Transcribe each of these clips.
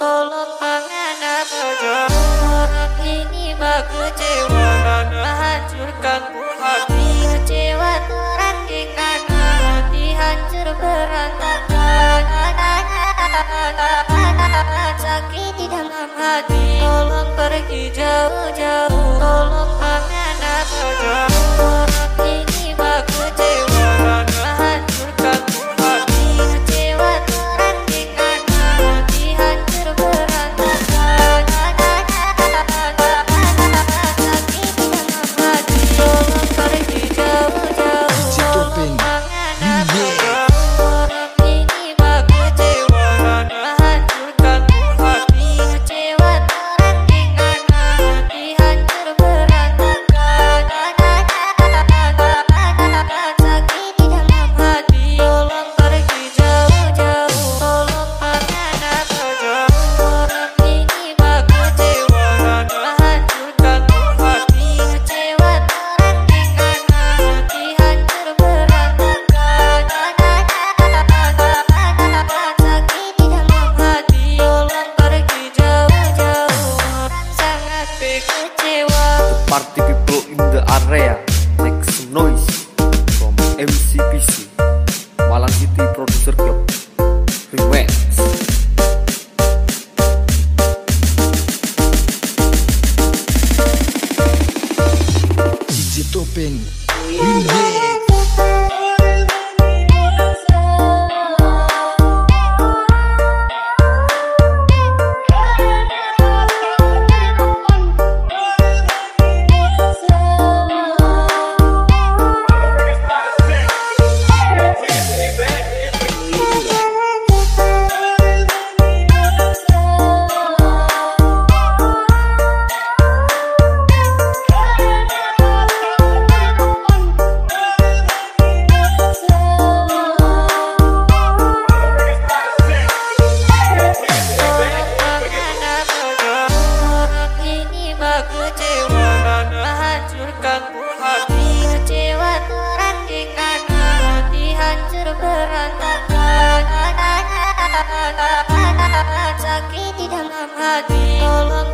Tolong pangan aku jorok Ini mah kecewa Menghancurkan ku hati Kecewa terandingkan Hati hancur berantakan. Sakit di dalam hati. Tolong Arrea, Next Noise, con MC Sakit di dalam hati. Tolong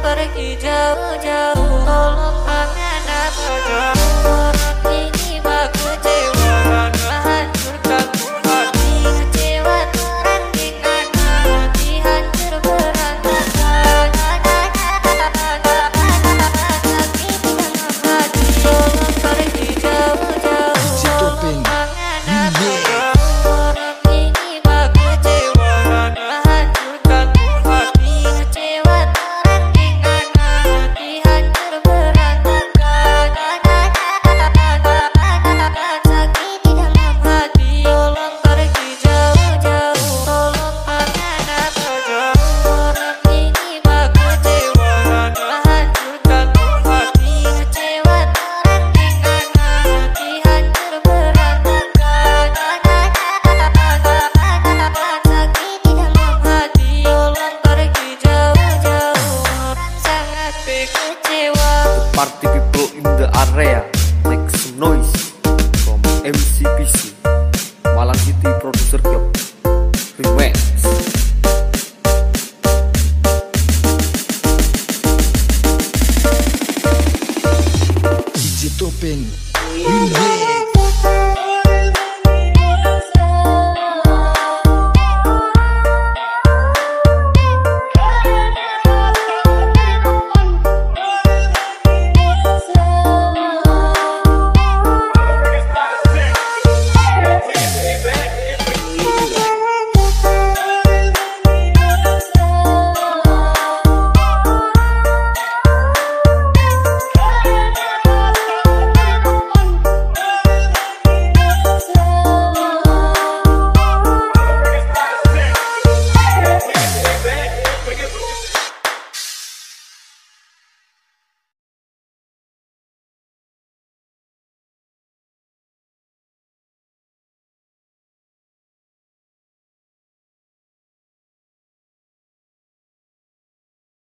අරයා